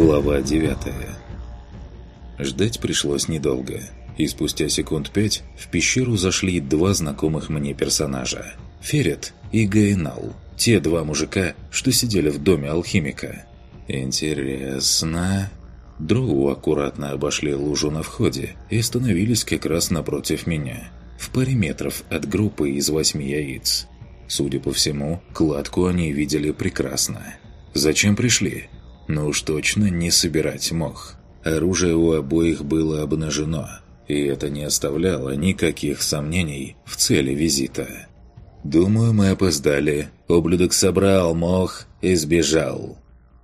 Глава 9 Ждать пришлось недолго, и спустя секунд пять в пещеру зашли два знакомых мне персонажа – Ферет и Гайнал, те два мужика, что сидели в доме алхимика. Интересно... Дроу аккуратно обошли лужу на входе и остановились как раз напротив меня, в паре метров от группы из восьми яиц. Судя по всему, кладку они видели прекрасно. Зачем пришли? Но уж точно не собирать мох. Оружие у обоих было обнажено, и это не оставляло никаких сомнений в цели визита. «Думаю, мы опоздали. Ублюдок собрал мох и сбежал».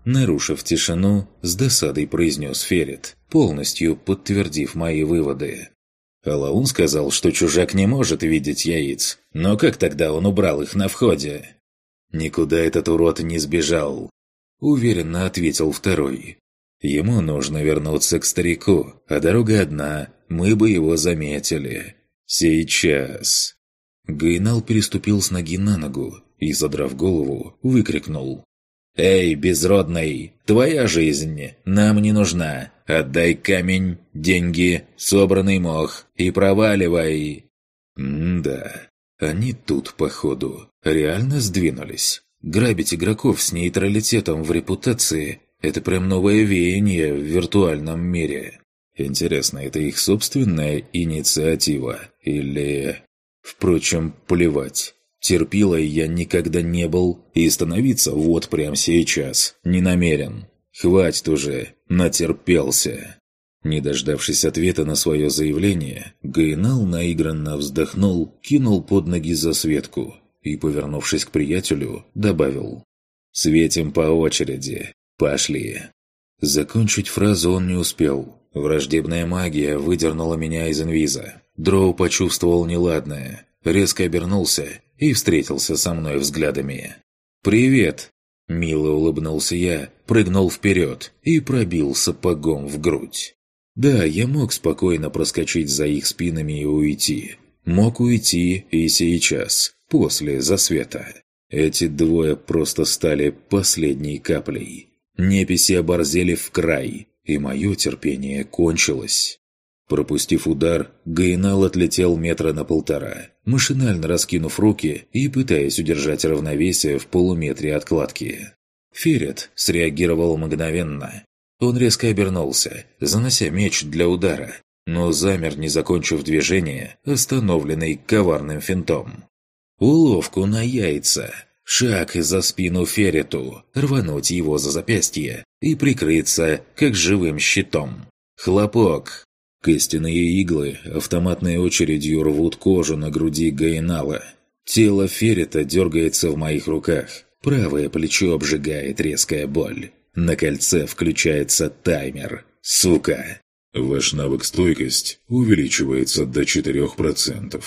Нарушив тишину, с досадой произнес Ферет, полностью подтвердив мои выводы. Алаун сказал, что чужак не может видеть яиц, но как тогда он убрал их на входе? Никуда этот урод не сбежал. – уверенно ответил второй. «Ему нужно вернуться к старику, а дорога одна, мы бы его заметили. Сейчас!» Гайнал переступил с ноги на ногу и, задрав голову, выкрикнул. «Эй, безродный, твоя жизнь нам не нужна. Отдай камень, деньги, собранный мох и проваливай!» М-да, они тут, походу, реально сдвинулись. Грабить игроков с нейтралитетом в репутации – это прям новое веяние в виртуальном мире. Интересно, это их собственная инициатива? Или... Впрочем, плевать. Терпилой я никогда не был, и становиться вот прямо сейчас не намерен. Хватит уже, натерпелся. Не дождавшись ответа на свое заявление, Гайнал наигранно вздохнул, кинул под ноги засветку и, повернувшись к приятелю, добавил «Светим по очереди. Пошли». Закончить фразу он не успел. Враждебная магия выдернула меня из инвиза. Дроу почувствовал неладное, резко обернулся и встретился со мной взглядами. «Привет!» Мило улыбнулся я, прыгнул вперед и пробил сапогом в грудь. Да, я мог спокойно проскочить за их спинами и уйти. Мог уйти и сейчас, после засвета. Эти двое просто стали последней каплей. Неписи оборзели в край, и мое терпение кончилось. Пропустив удар, Гайнал отлетел метра на полтора, машинально раскинув руки и пытаясь удержать равновесие в полуметре от кладки. Ферет среагировал мгновенно. Он резко обернулся, занося меч для удара, но замер, не закончив движение, остановленный коварным финтом. Уловку на яйца. Шаг за спину Феррету, рвануть его за запястье и прикрыться, как живым щитом. Хлопок. Костяные иглы автоматной очередью рвут кожу на груди Гайнала. Тело Феррета дергается в моих руках. Правое плечо обжигает резкая боль. На кольце включается таймер. Сука! Ваш навык стойкость увеличивается до 4%.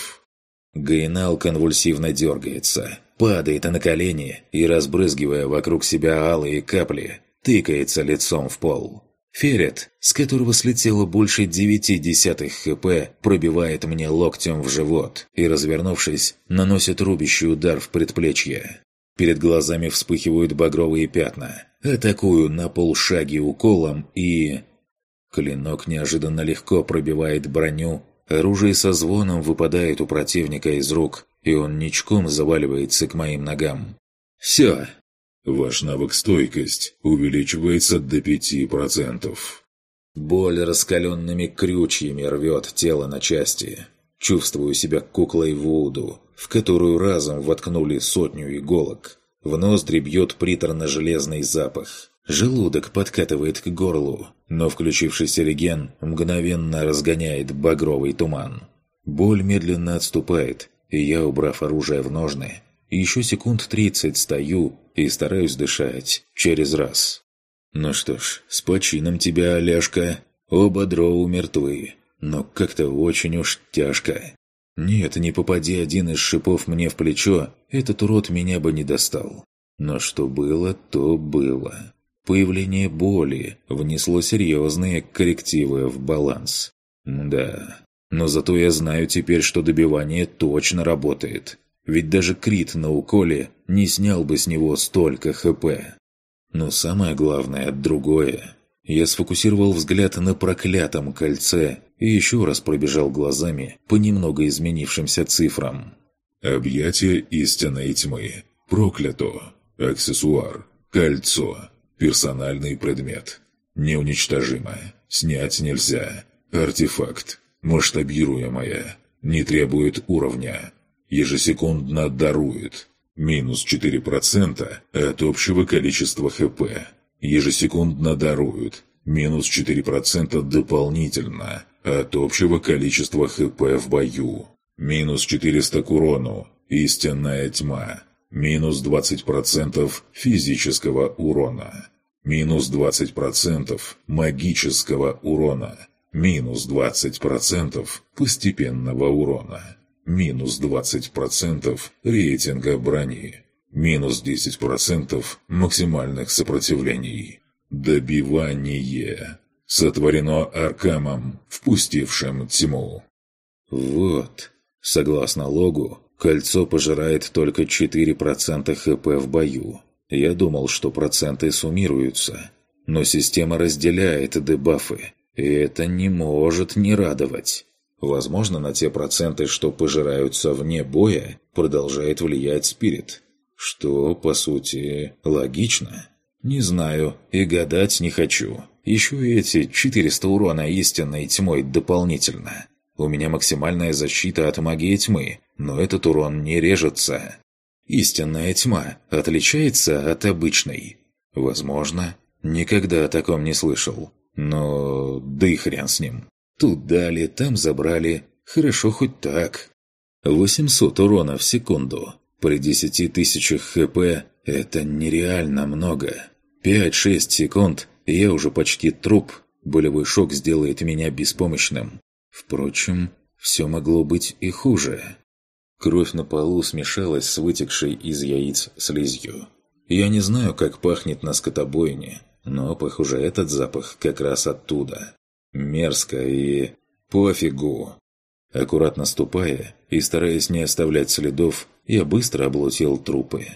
Гайнал конвульсивно дергается, падает на колени и, разбрызгивая вокруг себя алые капли, тыкается лицом в пол. Ферет, с которого слетело больше девяти десятых хп, пробивает мне локтем в живот и, развернувшись, наносит рубящий удар в предплечье. Перед глазами вспыхивают багровые пятна. Атакую на полшаги уколом и... Клинок неожиданно легко пробивает броню Оружие со звоном выпадает у противника из рук, и он ничком заваливается к моим ногам. «Все!» Ваш навык стойкость увеличивается до пяти процентов. Боль раскаленными крючьями рвет тело на части. Чувствую себя куклой Вуду, в которую разом воткнули сотню иголок. В ноздри бьет приторно-железный запах. Желудок подкатывает к горлу, но включившийся реген мгновенно разгоняет багровый туман. Боль медленно отступает, и я, убрав оружие в ножны, еще секунд тридцать стою и стараюсь дышать через раз. Ну что ж, с почином тебя, Олежка. Оба дроу мертвы, но как-то очень уж тяжко. Нет, не попади один из шипов мне в плечо, этот урод меня бы не достал. Но что было, то было. Появление боли внесло серьезные коррективы в баланс. Да, но зато я знаю теперь, что добивание точно работает. Ведь даже крит на уколе не снял бы с него столько ХП. Но самое главное – другое. Я сфокусировал взгляд на проклятом кольце и еще раз пробежал глазами по немного изменившимся цифрам. Объятие истинной тьмы. Проклято. Аксессуар. Кольцо. Персональный предмет. Неуничтожимо. Снять нельзя. Артефакт. Масштабируемое. Не требует уровня. Ежесекундно дарует. Минус 4% от общего количества ХП. Ежесекундно дарует. Минус 4% дополнительно от общего количества ХП в бою. Минус 400 к урону. Истинная тьма. Минус 20% физического урона. Минус 20% магического урона. Минус 20% постепенного урона. Минус 20% рейтинга брони. Минус 10% максимальных сопротивлений. Добивание. Сотворено Аркамом, впустившим тьму. Вот. Согласно логу, кольцо пожирает только 4% ХП в бою. Я думал, что проценты суммируются. Но система разделяет дебафы, и это не может не радовать. Возможно, на те проценты, что пожираются вне боя, продолжает влиять спирит. Что, по сути, логично. Не знаю и гадать не хочу. Еще эти 400 урона истинной тьмой дополнительно. У меня максимальная защита от магии тьмы, но этот урон не режется. Истинная тьма отличается от обычной. Возможно, никогда о таком не слышал. Но да и хрен с ним. Тут дали, там забрали. Хорошо хоть так. 800 урона в секунду. При 10 тысячах хп это нереально много. 5-6 секунд, и я уже почти труп. Болевой шок сделает меня беспомощным. Впрочем, все могло быть и хуже. Кровь на полу смешалась с вытекшей из яиц слизью. Я не знаю, как пахнет на скотобойне, но, похоже, этот запах как раз оттуда. Мерзко и... пофигу. Аккуратно ступая и стараясь не оставлять следов, я быстро облутил трупы.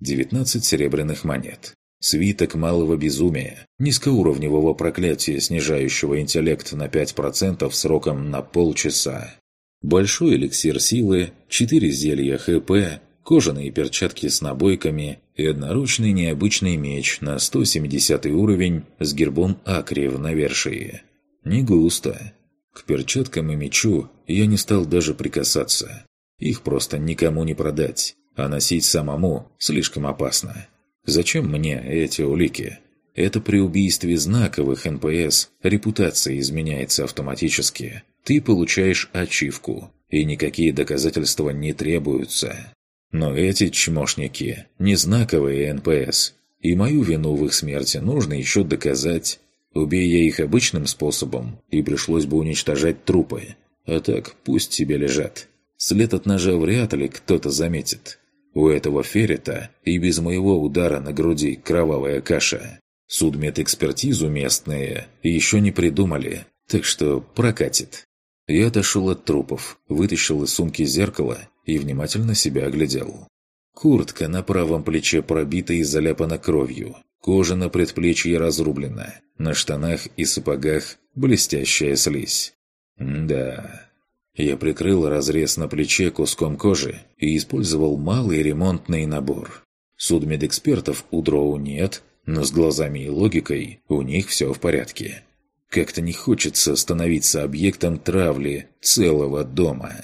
19 серебряных монет. Свиток малого безумия, низкоуровневого проклятия, снижающего интеллект на 5% сроком на полчаса. Большой эликсир силы, 4 зелья ХП, кожаные перчатки с набойками и одноручный необычный меч на 170 уровень с гербом Акри в навершии. Не густо. К перчаткам и мечу я не стал даже прикасаться. Их просто никому не продать, а носить самому слишком опасно. Зачем мне эти улики? Это при убийстве знаковых НПС репутация изменяется автоматически. Ты получаешь ачивку, и никакие доказательства не требуются. Но эти чмошники – не знаковые НПС, и мою вину в их смерти нужно еще доказать. Убей я их обычным способом, и пришлось бы уничтожать трупы. А так, пусть себе лежат. След от ножа вряд ли кто-то заметит. У этого феррита и без моего удара на груди кровавая каша. Судмедэкспертизу местные еще не придумали, так что прокатит. Я отошел от трупов, вытащил из сумки зеркало и внимательно себя оглядел. Куртка на правом плече пробита и заляпана кровью. Кожа на предплечье разрублена. На штанах и сапогах блестящая слизь. Да, я прикрыл разрез на плече куском кожи и использовал малый ремонтный набор. Судмедэкспертов у Дроу нет, но с глазами и логикой у них все в порядке. Как-то не хочется становиться объектом травли целого дома.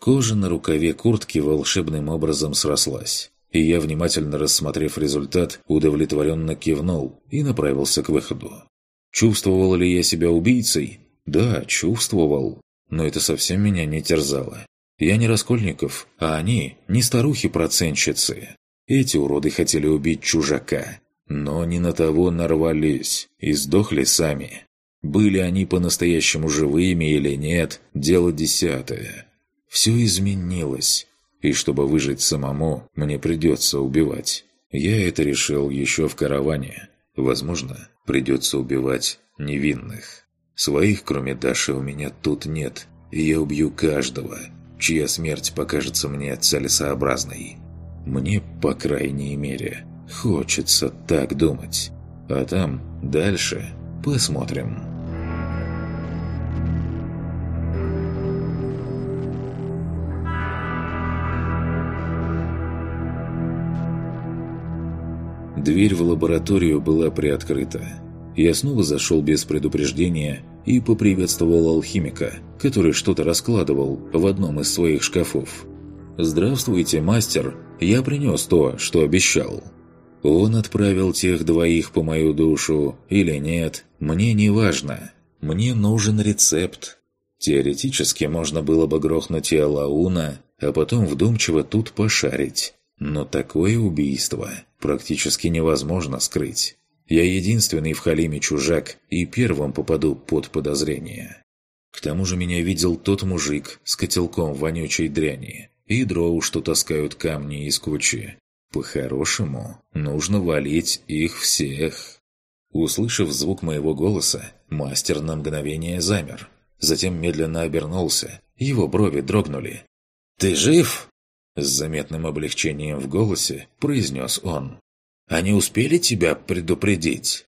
Кожа на рукаве куртки волшебным образом срослась, и я, внимательно рассмотрев результат, удовлетворенно кивнул и направился к выходу. Чувствовал ли я себя убийцей? Да, чувствовал но это совсем меня не терзало. Я не Раскольников, а они не старухи-процентщицы. Эти уроды хотели убить чужака, но не на того нарвались и сдохли сами. Были они по-настоящему живыми или нет, дело десятое. Все изменилось, и чтобы выжить самому, мне придется убивать. Я это решил еще в караване. Возможно, придется убивать невинных. Своих, кроме Даши, у меня тут нет, и я убью каждого, чья смерть покажется мне целесообразной. Мне, по крайней мере, хочется так думать. А там, дальше, Посмотрим. Дверь в лабораторию была приоткрыта. Я снова зашел без предупреждения и поприветствовал алхимика, который что-то раскладывал в одном из своих шкафов. «Здравствуйте, мастер. Я принес то, что обещал». Он отправил тех двоих по мою душу или нет, мне не важно. Мне нужен рецепт. Теоретически можно было бы грохнуть и Алауна, а потом вдумчиво тут пошарить. Но такое убийство практически невозможно скрыть. Я единственный в Халиме чужак и первым попаду под подозрение. К тому же меня видел тот мужик с котелком вонючей дряни и дроу, что таскают камни из кучи. По-хорошему, нужно валить их всех. Услышав звук моего голоса, мастер на мгновение замер. Затем медленно обернулся. Его брови дрогнули. «Ты жив?» С заметным облегчением в голосе произнес он. «Они успели тебя предупредить?»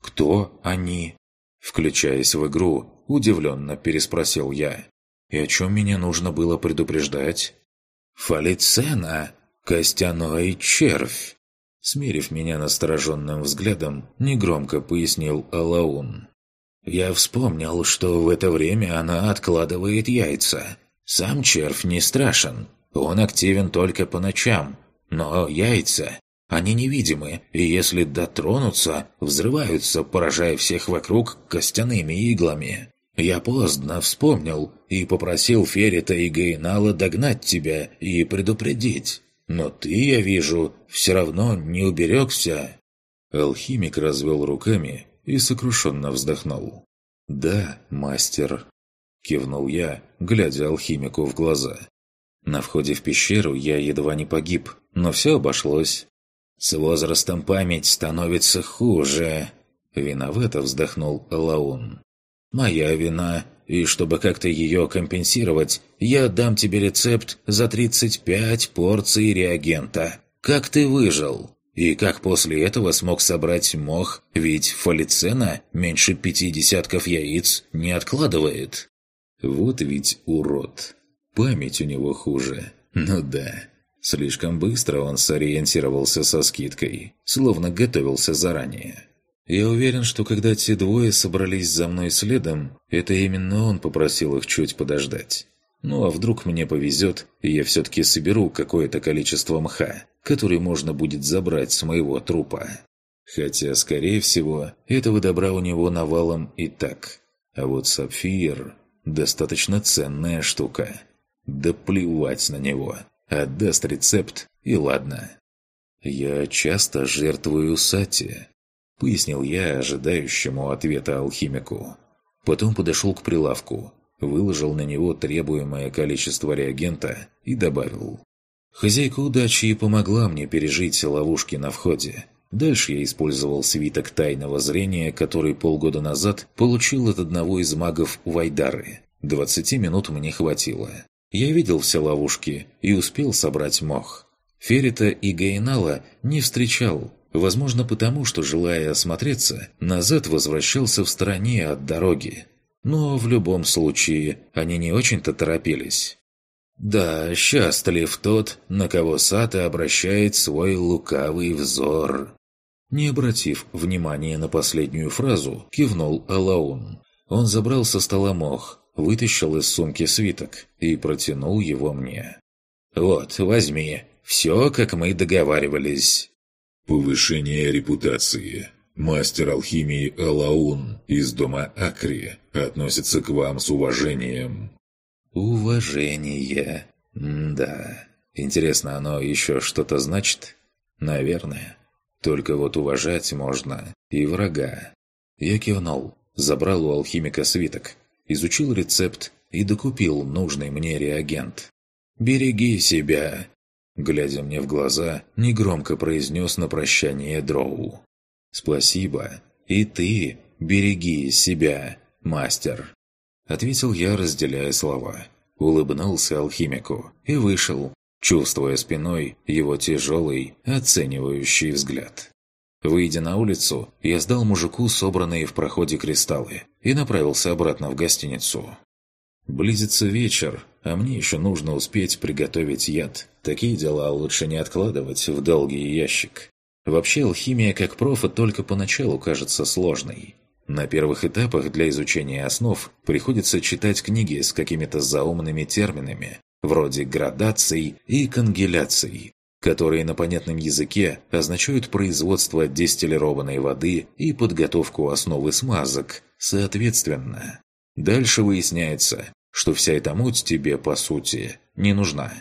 «Кто они?» Включаясь в игру, удивленно переспросил я. «И о чем меня нужно было предупреждать?» «Фалицена, костяной червь!» Смерив меня настороженным взглядом, негромко пояснил Алаун. «Я вспомнил, что в это время она откладывает яйца. Сам червь не страшен, он активен только по ночам. Но яйца, они невидимы, и если дотронуться, взрываются, поражая всех вокруг костяными иглами. Я поздно вспомнил и попросил Ферита и Гейнала догнать тебя и предупредить. Но ты, я вижу, все равно не уберегся». Алхимик развел руками и сокрушенно вздохнул. «Да, мастер», – кивнул я, глядя алхимику в глаза. На входе в пещеру я едва не погиб, но все обошлось. «С возрастом память становится хуже», – виновато вздохнул Лаун. «Моя вина, и чтобы как-то ее компенсировать, я дам тебе рецепт за 35 порций реагента. Как ты выжил?» И как после этого смог собрать мох, ведь фалицена меньше пяти десятков яиц не откладывает? Вот ведь урод. Память у него хуже. Ну да. Слишком быстро он сориентировался со скидкой, словно готовился заранее. Я уверен, что когда те двое собрались за мной следом, это именно он попросил их чуть подождать. Ну а вдруг мне повезет, и я все-таки соберу какое-то количество мха, который можно будет забрать с моего трупа. Хотя, скорее всего, этого добра у него навалом и так. А вот сапфир – достаточно ценная штука. Да плевать на него. Отдаст рецепт, и ладно. «Я часто жертвую сати», — пояснил я ожидающему ответа алхимику. Потом подошел к прилавку, выложил на него требуемое количество реагента и добавил. Хозяйка удачи помогла мне пережить ловушки на входе. Дальше я использовал свиток тайного зрения, который полгода назад получил от одного из магов Вайдары. Двадцати минут мне хватило. Я видел все ловушки и успел собрать мох. Ферита и Гайнала не встречал, возможно потому, что, желая осмотреться, назад возвращался в стороне от дороги. Но в любом случае они не очень-то торопились. Да, счастлив тот, на кого Сата обращает свой лукавый взор. Не обратив внимания на последнюю фразу, кивнул Алаун. Он забрал со стола мох, вытащил из сумки свиток и протянул его мне. «Вот, возьми. Все, как мы договаривались». «Повышение репутации. Мастер алхимии Алаун из дома Акри относится к вам с уважением». «Уважение. М да. Интересно, оно еще что-то значит? Наверное. Только вот уважать можно и врага». Я кивнул, забрал у алхимика свиток изучил рецепт и докупил нужный мне реагент. «Береги себя!» Глядя мне в глаза, негромко произнес на прощание Дроу. «Спасибо. И ты береги себя, мастер!» Ответил я, разделяя слова. Улыбнулся алхимику и вышел, чувствуя спиной его тяжелый, оценивающий взгляд. Выйдя на улицу, я сдал мужику собранные в проходе кристаллы и направился обратно в гостиницу. Близится вечер, а мне еще нужно успеть приготовить яд. Такие дела лучше не откладывать в долгий ящик. Вообще алхимия как профа только поначалу кажется сложной. На первых этапах для изучения основ приходится читать книги с какими-то заумными терминами, вроде градаций и конгеляций, которые на понятном языке означают производство дистиллированной воды и подготовку основы смазок, соответственно. Дальше выясняется, что вся эта муть тебе, по сути, не нужна,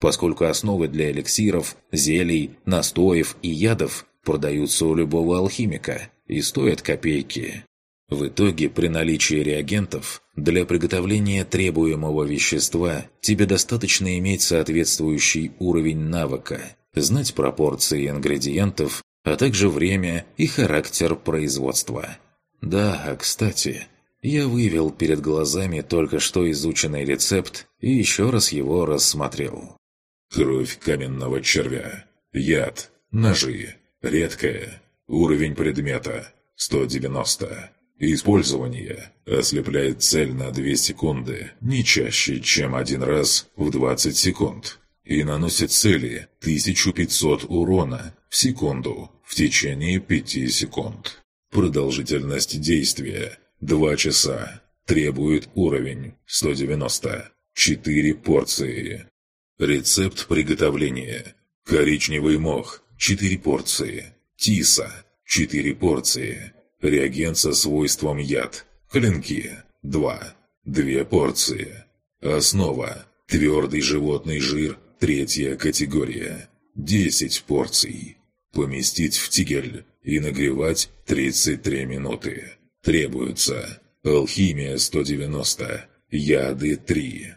поскольку основы для эликсиров, зелий, настоев и ядов продаются у любого алхимика и стоят копейки. В итоге, при наличии реагентов, для приготовления требуемого вещества тебе достаточно иметь соответствующий уровень навыка, знать пропорции ингредиентов, а также время и характер производства. Да, кстати, я вывел перед глазами только что изученный рецепт и еще раз его рассмотрел. Кровь каменного червя. Яд. Ножи. Редкая. Уровень предмета. 190. Использование. Ослепляет цель на 2 секунды, не чаще, чем один раз в 20 секунд. И наносит цели 1500 урона в секунду в течение 5 секунд. Продолжительность действия Два часа. Требует уровень 190. Четыре порции. Рецепт приготовления. Коричневый мох. Четыре порции. Тиса. Четыре порции. Реагент со свойством яд. Клинки. Два. Две порции. Основа. Твердый животный жир. Третья категория. Десять порций. Поместить в тигель и нагревать 33 минуты. Требуется алхимия 190, яды 3.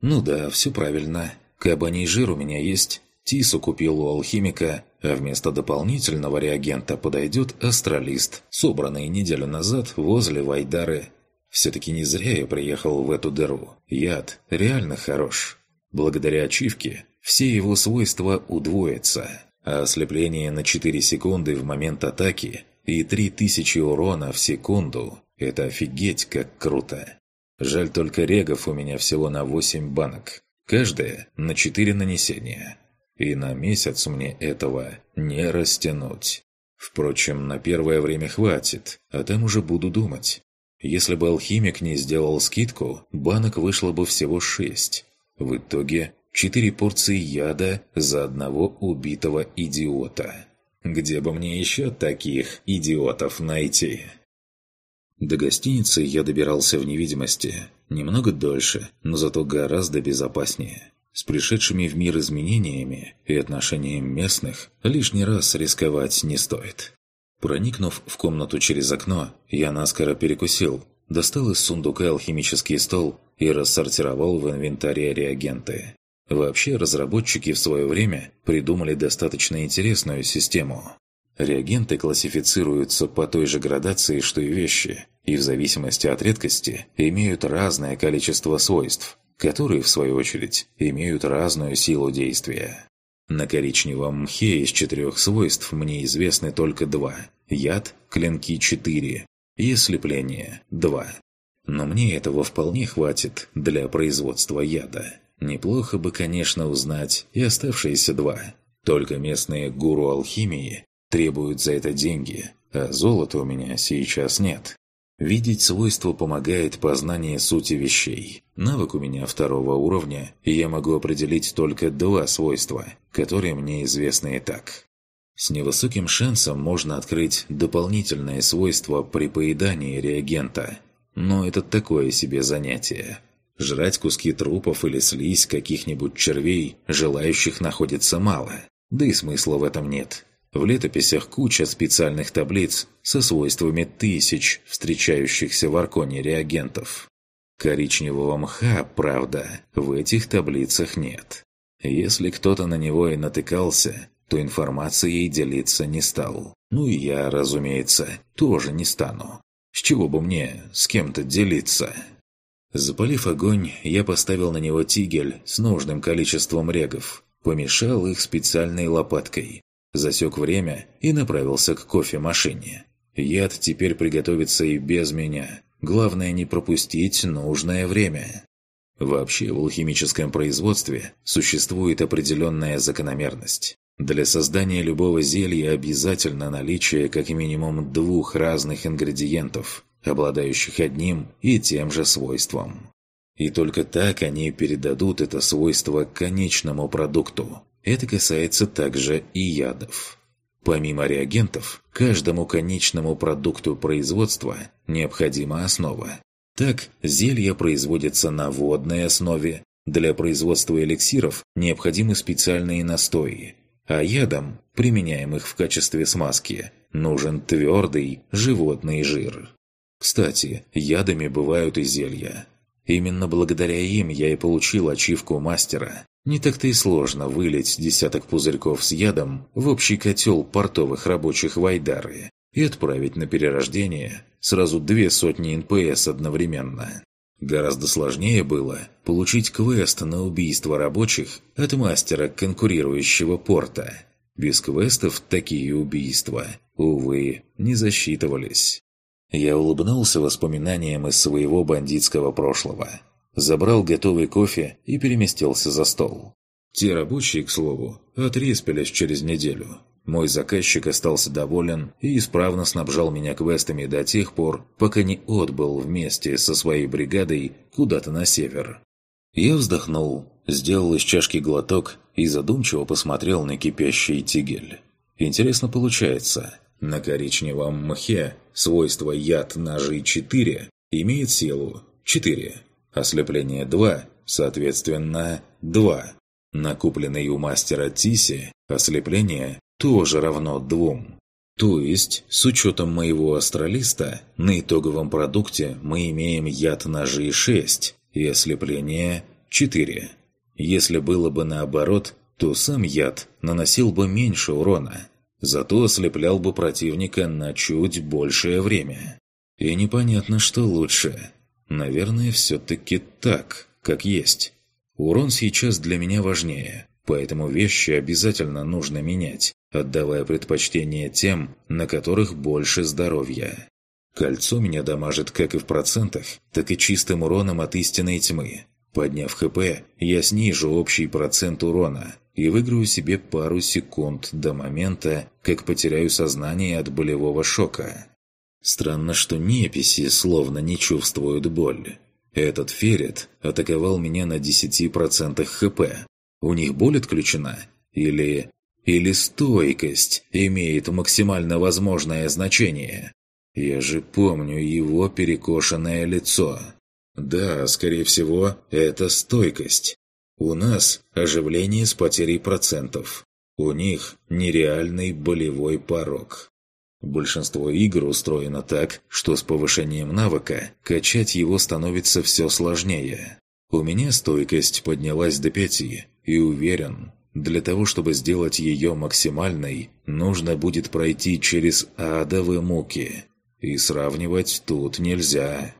Ну да, все правильно. Кабаний жир у меня есть. Тису купил у алхимика, а вместо дополнительного реагента подойдет астралист, собранный неделю назад возле Вайдары. Все-таки не зря я приехал в эту дыру. Яд реально хорош. Благодаря ачивке все его свойства удвоятся, а ослепление на 4 секунды в момент атаки и 3000 урона в секунду – это офигеть как круто. Жаль только регов у меня всего на 8 банок. Каждая на 4 нанесения. И на месяц мне этого не растянуть. Впрочем, на первое время хватит, а там уже буду думать. Если бы алхимик не сделал скидку, банок вышло бы всего 6. В итоге 4 порции яда за одного убитого идиота. Где бы мне еще таких идиотов найти? До гостиницы я добирался в невидимости. Немного дольше, но зато гораздо безопаснее. С пришедшими в мир изменениями и отношением местных лишний раз рисковать не стоит. Проникнув в комнату через окно, я наскоро перекусил, достал из сундука алхимический стол и рассортировал в инвентаре реагенты. Вообще, разработчики в свое время придумали достаточно интересную систему. Реагенты классифицируются по той же градации, что и вещи, и в зависимости от редкости имеют разное количество свойств, которые, в свою очередь, имеют разную силу действия. На коричневом мхе из четырех свойств мне известны только два – яд, клинки 4 и ослепление – 2. Но мне этого вполне хватит для производства яда. Неплохо бы, конечно, узнать и оставшиеся два. Только местные гуру алхимии требуют за это деньги, а золота у меня сейчас нет. Видеть свойства помогает познание сути вещей. Навык у меня второго уровня, и я могу определить только два свойства, которые мне известны и так. С невысоким шансом можно открыть дополнительное свойство при поедании реагента. Но это такое себе занятие. Жрать куски трупов или слизь каких-нибудь червей желающих находится мало. Да и смысла в этом нет. В летописях куча специальных таблиц со свойствами тысяч встречающихся в Арконе реагентов. Коричневого мха, правда, в этих таблицах нет. Если кто-то на него и натыкался, то информацией делиться не стал. Ну и я, разумеется, тоже не стану. С чего бы мне с кем-то делиться?» Запалив огонь, я поставил на него тигель с нужным количеством регов, помешал их специальной лопаткой, засек время и направился к кофемашине. Яд теперь приготовится и без меня. Главное не пропустить нужное время. Вообще в алхимическом производстве существует определенная закономерность. Для создания любого зелья обязательно наличие как минимум двух разных ингредиентов, обладающих одним и тем же свойством. И только так они передадут это свойство конечному продукту. Это касается также и ядов. Помимо реагентов, каждому конечному продукту производства необходима основа. Так, зелья производятся на водной основе. Для производства эликсиров необходимы специальные настои. А ядам, применяемых в качестве смазки, нужен твердый животный жир. Кстати, ядами бывают и зелья. Именно благодаря им я и получил ачивку мастера. Не так-то и сложно вылить десяток пузырьков с ядом в общий котел портовых рабочих Вайдары и отправить на перерождение сразу две сотни НПС одновременно. Гораздо сложнее было получить квест на убийство рабочих от мастера конкурирующего порта. Без квестов такие убийства, увы, не засчитывались. Я улыбнулся воспоминаниям из своего бандитского прошлого. Забрал готовый кофе и переместился за стол. Те рабочие, к слову, отреспились через неделю. Мой заказчик остался доволен и исправно снабжал меня квестами до тех пор, пока не отбыл вместе со своей бригадой куда-то на север. Я вздохнул, сделал из чашки глоток и задумчиво посмотрел на кипящий тигель. Интересно получается. На коричневом мхе свойство яд ножи 4 имеет силу 4, ослепление 2, соответственно 2. На купленной у мастера Тиси ослепление тоже равно 2. То есть, с учетом моего астралиста, на итоговом продукте мы имеем яд ножи 6 и ослепление 4. Если было бы наоборот, то сам яд наносил бы меньше урона, Зато ослеплял бы противника на чуть большее время. И непонятно, что лучше. Наверное, все-таки так, как есть. Урон сейчас для меня важнее, поэтому вещи обязательно нужно менять, отдавая предпочтение тем, на которых больше здоровья. Кольцо меня дамажит как и в процентах, так и чистым уроном от истинной тьмы. Подняв ХП, я снижу общий процент урона и выиграю себе пару секунд до момента, как потеряю сознание от болевого шока. Странно, что неписи словно не чувствуют боль. Этот ферет атаковал меня на 10% ХП. У них боль отключена? Или... Или стойкость имеет максимально возможное значение? Я же помню его перекошенное лицо. Да, скорее всего, это стойкость. У нас оживление с потерей процентов. У них нереальный болевой порог. Большинство игр устроено так, что с повышением навыка качать его становится все сложнее. У меня стойкость поднялась до пяти, и уверен, для того, чтобы сделать ее максимальной, нужно будет пройти через адовые муки. И сравнивать тут нельзя.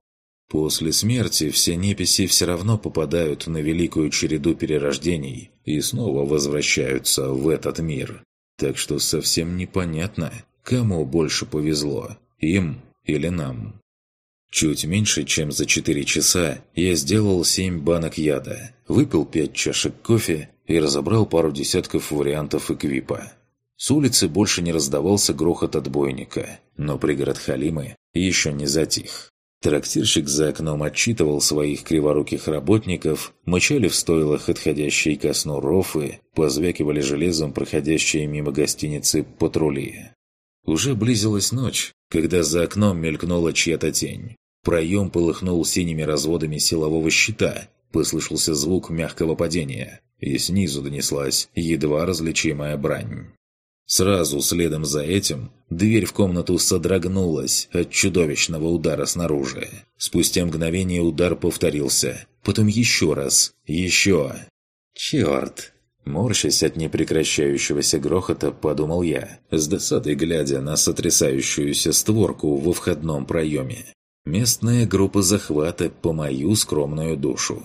После смерти все неписи все равно попадают на великую череду перерождений и снова возвращаются в этот мир. Так что совсем непонятно, кому больше повезло, им или нам. Чуть меньше, чем за 4 часа, я сделал 7 банок яда, выпил 5 чашек кофе и разобрал пару десятков вариантов эквипа. С улицы больше не раздавался грохот отбойника, но пригород Халимы еще не затих. Трактирщик за окном отчитывал своих криворуких работников, мычали в стойлах отходящие ко сну рофы, позвякивали железом проходящие мимо гостиницы патрули. Уже близилась ночь, когда за окном мелькнула чья-то тень. Проем полыхнул синими разводами силового щита, послышался звук мягкого падения, и снизу донеслась едва различимая брань. Сразу следом за этим дверь в комнату содрогнулась от чудовищного удара снаружи. Спустя мгновение удар повторился. Потом еще раз. Еще. «Черт!» Морщась от непрекращающегося грохота, подумал я, с досадой глядя на сотрясающуюся створку во входном проеме. Местная группа захвата по мою скромную душу.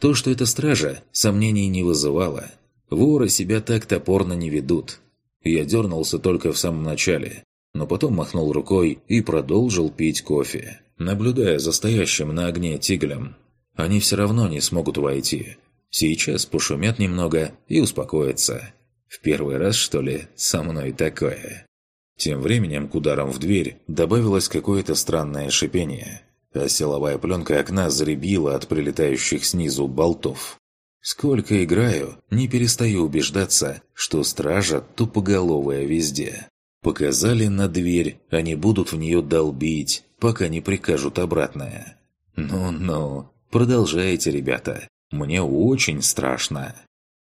То, что это стража, сомнений не вызывало. Воры себя так топорно не ведут. Я дернулся только в самом начале, но потом махнул рукой и продолжил пить кофе, наблюдая за стоящим на огне тиглем. Они все равно не смогут войти. Сейчас пошумят немного и успокоятся. В первый раз, что ли, со мной такое? Тем временем к ударам в дверь добавилось какое-то странное шипение, а силовая пленка окна заребила от прилетающих снизу болтов. Сколько играю, не перестаю убеждаться, что стража тупоголовая везде. Показали на дверь, они будут в нее долбить, пока не прикажут обратное. Ну-ну, продолжайте, ребята. Мне очень страшно.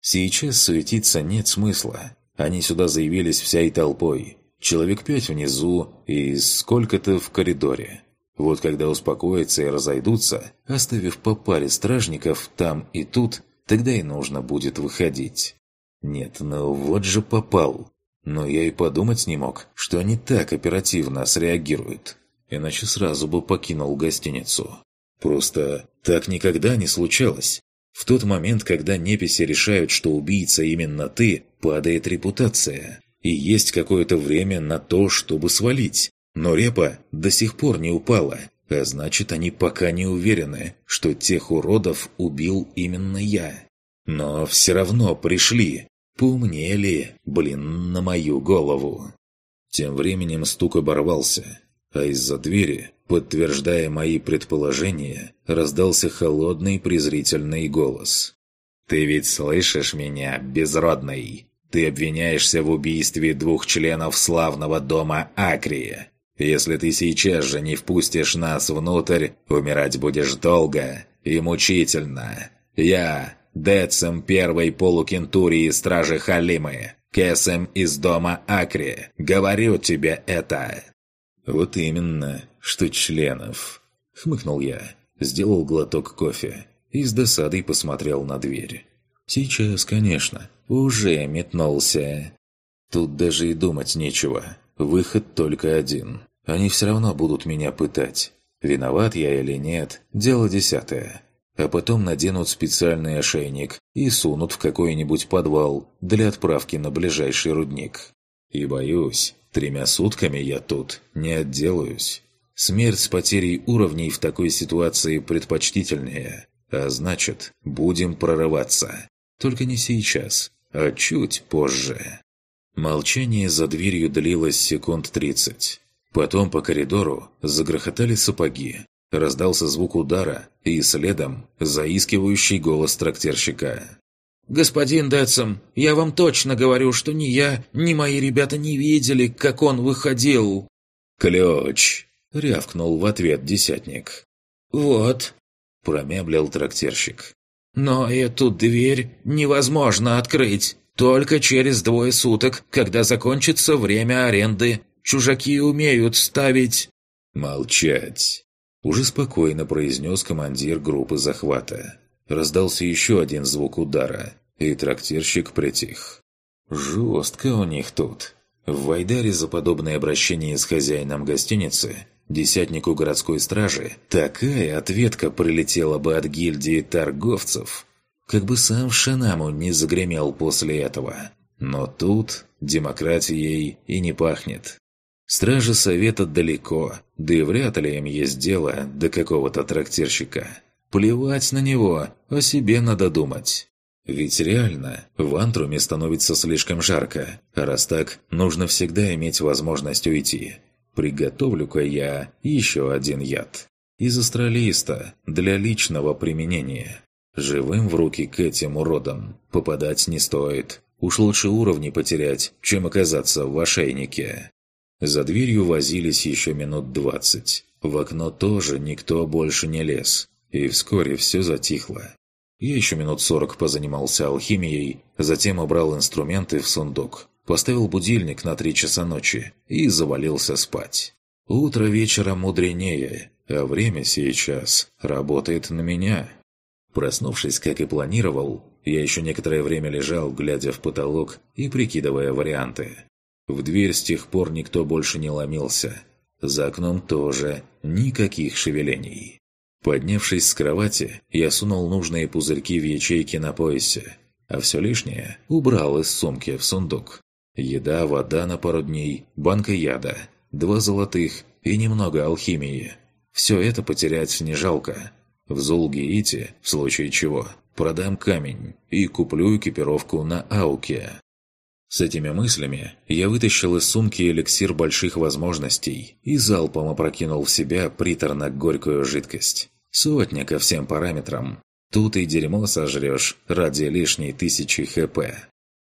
Сейчас суетиться нет смысла. Они сюда заявились всей толпой. Человек пять внизу и сколько-то в коридоре. Вот когда успокоятся и разойдутся, оставив по паре стражников там и тут, тогда и нужно будет выходить. Нет, ну вот же попал. Но я и подумать не мог, что они так оперативно среагируют. Иначе сразу бы покинул гостиницу. Просто так никогда не случалось. В тот момент, когда неписи решают, что убийца именно ты, падает репутация. И есть какое-то время на то, чтобы свалить. Но репа до сих пор не упала. А значит, они пока не уверены, что тех уродов убил именно я. Но все равно пришли. Поумнели, блин, на мою голову. Тем временем стук оборвался, а из-за двери, подтверждая мои предположения, раздался холодный презрительный голос. «Ты ведь слышишь меня, безродный? Ты обвиняешься в убийстве двух членов славного дома Акрия. Если ты сейчас же не впустишь нас внутрь, умирать будешь долго и мучительно. Я, Децем первой полукентурии Стражи Халимы, Кесем из дома Акри. Говорю тебе это!» «Вот именно, что членов!» — хмыкнул я, сделал глоток кофе и с досадой посмотрел на дверь. «Сейчас, конечно, уже метнулся. Тут даже и думать нечего. Выход только один. Они все равно будут меня пытать. Виноват я или нет, дело десятое а потом наденут специальный ошейник и сунут в какой-нибудь подвал для отправки на ближайший рудник. И боюсь, тремя сутками я тут не отделаюсь. Смерть с потерей уровней в такой ситуации предпочтительнее, а значит, будем прорываться. Только не сейчас, а чуть позже. Молчание за дверью длилось секунд тридцать. Потом по коридору загрохотали сапоги, Раздался звук удара, и следом заискивающий голос трактирщика. «Господин Дэтсом, я вам точно говорю, что ни я, ни мои ребята не видели, как он выходил!» «Ключ!» — рявкнул в ответ десятник. «Вот!» — промямлил трактирщик. «Но эту дверь невозможно открыть. Только через двое суток, когда закончится время аренды. Чужаки умеют ставить...» «Молчать!» Уже спокойно произнес командир группы захвата. Раздался еще один звук удара, и трактирщик притих. «Жестко у них тут». В Вайдаре за подобное обращение с хозяином гостиницы, десятнику городской стражи, такая ответка прилетела бы от гильдии торговцев, как бы сам Шанаму не загремел после этого. Но тут демократией и не пахнет. Стражи Совета далеко, да и вряд ли им есть дело до какого-то трактирщика. Плевать на него, о себе надо думать. Ведь реально, в Антруме становится слишком жарко, а раз так, нужно всегда иметь возможность уйти. Приготовлю-ка я еще один яд. Из астралиста, для личного применения. Живым в руки к этим уродам попадать не стоит. Уж лучше уровни потерять, чем оказаться в ошейнике. За дверью возились еще минут двадцать. В окно тоже никто больше не лез. И вскоре все затихло. Я еще минут сорок позанимался алхимией, затем убрал инструменты в сундук, поставил будильник на три часа ночи и завалился спать. Утро вечера мудренее, а время сейчас работает на меня. Проснувшись, как и планировал, я еще некоторое время лежал, глядя в потолок и прикидывая варианты. В дверь с тех пор никто больше не ломился. За окном тоже никаких шевелений. Поднявшись с кровати, я сунул нужные пузырьки в ячейки на поясе, а все лишнее убрал из сумки в сундук. Еда, вода на пару дней, банка яда, два золотых и немного алхимии. Все это потерять не жалко. В Зулгиите, в случае чего, продам камень и куплю экипировку на Ауке. С этими мыслями я вытащил из сумки эликсир больших возможностей и залпом опрокинул в себя приторно-горькую жидкость. Сотня ко всем параметрам. Тут и дерьмо сожрешь ради лишней тысячи хп.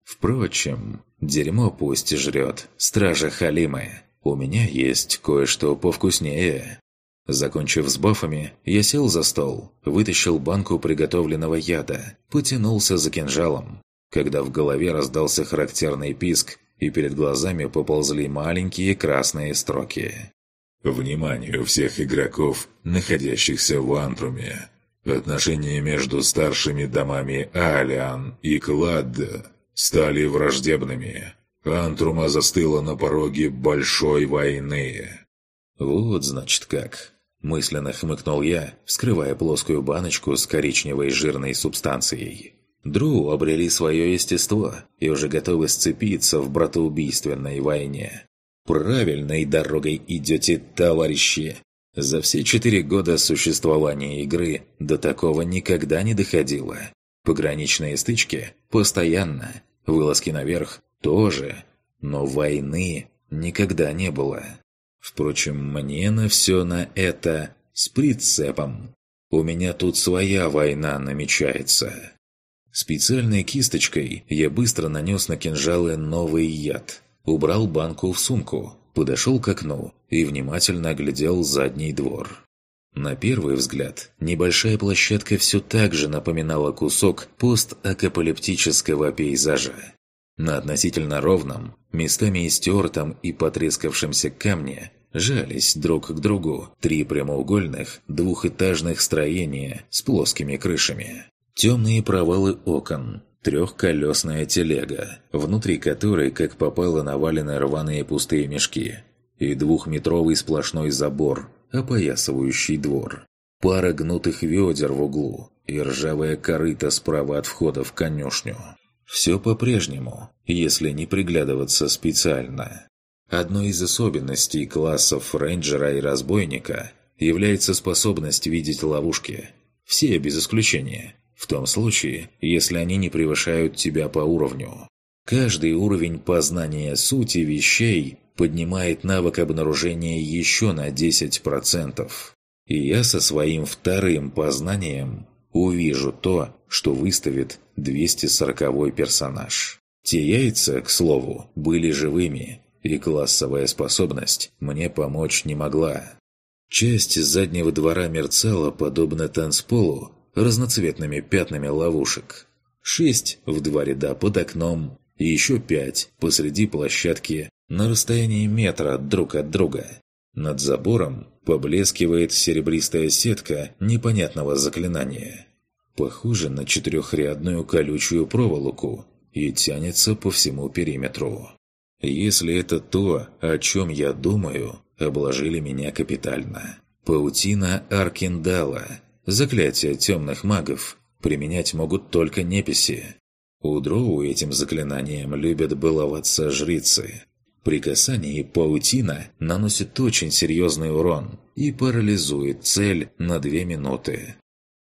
Впрочем, дерьмо пусть жрет, стража Халимы. У меня есть кое-что повкуснее. Закончив с бафами, я сел за стол, вытащил банку приготовленного яда, потянулся за кинжалом, когда в голове раздался характерный писк, и перед глазами поползли маленькие красные строки. «Вниманию всех игроков, находящихся в Антруме. Отношения между старшими домами Алиан и Клад стали враждебными. Антрума застыла на пороге большой войны». «Вот, значит, как». Мысленно хмыкнул я, вскрывая плоскую баночку с коричневой жирной субстанцией. Дру обрели свое естество и уже готовы сцепиться в братоубийственной войне. Правильной дорогой идете, товарищи! За все четыре года существования игры до такого никогда не доходило. Пограничные стычки – постоянно, вылазки наверх – тоже, но войны никогда не было. Впрочем, мне на все на это с прицепом. У меня тут своя война намечается. Специальной кисточкой я быстро нанес на кинжалы новый яд. Убрал банку в сумку, подошел к окну и внимательно оглядел задний двор. На первый взгляд, небольшая площадка все так же напоминала кусок постакапалиптического пейзажа. На относительно ровном, местами истертом и потрескавшемся камне жались друг к другу три прямоугольных двухэтажных строения с плоскими крышами. Темные провалы окон, трехколесная телега, внутри которой, как попало, навалены рваные пустые мешки, и двухметровый сплошной забор, опоясывающий двор. Пара гнутых ведер в углу и ржавая корыта справа от входа в конюшню. Все по-прежнему, если не приглядываться специально. Одной из особенностей классов рейнджера и разбойника является способность видеть ловушки. Все без исключения – в том случае, если они не превышают тебя по уровню. Каждый уровень познания сути вещей поднимает навык обнаружения еще на 10%. И я со своим вторым познанием увижу то, что выставит 240-й персонаж. Те яйца, к слову, были живыми, и классовая способность мне помочь не могла. Часть заднего двора мерцала, подобно танцполу, разноцветными пятнами ловушек. Шесть в два ряда под окном и еще пять посреди площадки на расстоянии метра друг от друга. Над забором поблескивает серебристая сетка непонятного заклинания. Похоже на четырехрядную колючую проволоку и тянется по всему периметру. Если это то, о чем я думаю, обложили меня капитально. Паутина Аркиндала – Заклятия темных магов применять могут только неписи. У дроу этим заклинанием любят баловаться жрицы. При касании паутина наносит очень серьезный урон и парализует цель на две минуты.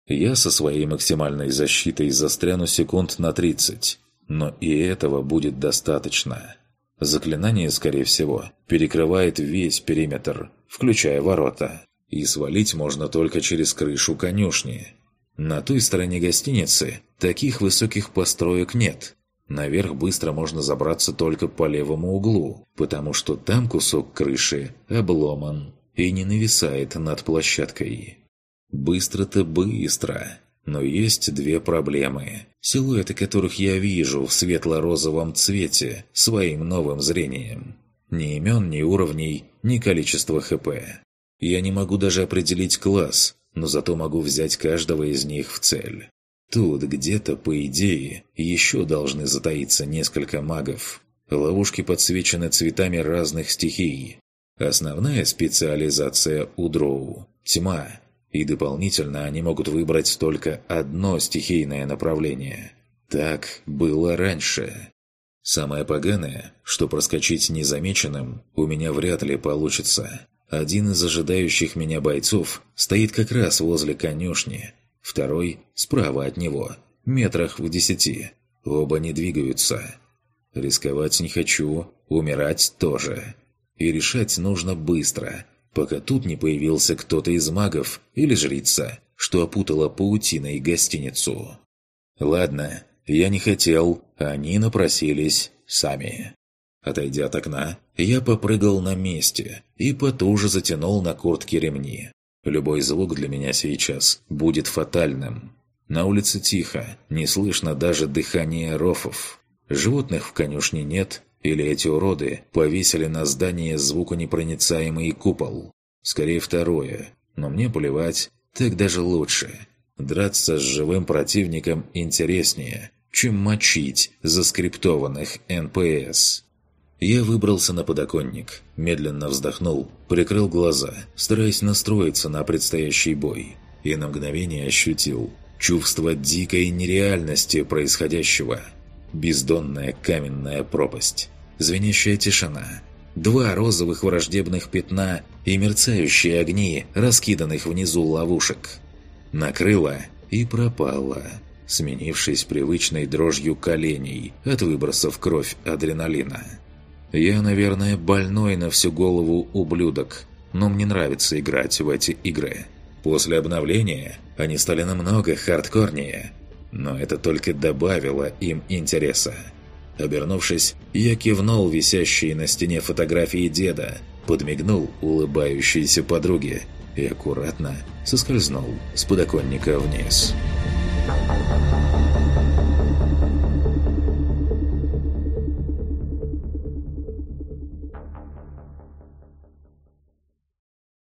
Я со своей максимальной защитой застряну секунд на 30, но и этого будет достаточно. Заклинание, скорее всего, перекрывает весь периметр, включая ворота и свалить можно только через крышу конюшни. На той стороне гостиницы таких высоких построек нет. Наверх быстро можно забраться только по левому углу, потому что там кусок крыши обломан и не нависает над площадкой. Быстро-то быстро. Но есть две проблемы, силуэты которых я вижу в светло-розовом цвете своим новым зрением. Ни имен, ни уровней, ни количества ХП. Я не могу даже определить класс, но зато могу взять каждого из них в цель. Тут где-то, по идее, еще должны затаиться несколько магов. Ловушки подсвечены цветами разных стихий. Основная специализация у дроу – тьма, и дополнительно они могут выбрать только одно стихийное направление. Так было раньше. Самое поганое, что проскочить незамеченным у меня вряд ли получится. Один из ожидающих меня бойцов стоит как раз возле конюшни, второй – справа от него, метрах в десяти. Оба не двигаются. Рисковать не хочу, умирать тоже. И решать нужно быстро, пока тут не появился кто-то из магов или жрица, что опутала паутиной гостиницу. Ладно, я не хотел, они напросились сами. Отойдя от окна, я попрыгал на месте и потуже затянул на куртке ремни. Любой звук для меня сейчас будет фатальным. На улице тихо, не слышно даже дыхания рофов. Животных в конюшне нет, или эти уроды повесили на здание звуконепроницаемый купол. Скорее второе, но мне плевать, так даже лучше. Драться с живым противником интереснее, чем мочить заскриптованных НПС. Я выбрался на подоконник, медленно вздохнул, прикрыл глаза, стараясь настроиться на предстоящий бой, и на мгновение ощутил чувство дикой нереальности происходящего. Бездонная каменная пропасть, звенящая тишина, два розовых враждебных пятна и мерцающие огни, раскиданных внизу ловушек. Накрыло и пропало, сменившись привычной дрожью коленей от выбросов кровь адреналина. Я, наверное, больной на всю голову ублюдок, но мне нравится играть в эти игры. После обновления они стали намного хардкорнее, но это только добавило им интереса. Обернувшись, я кивнул висящие на стене фотографии деда, подмигнул улыбающейся подруге и аккуратно соскользнул с подоконника вниз. Thank you.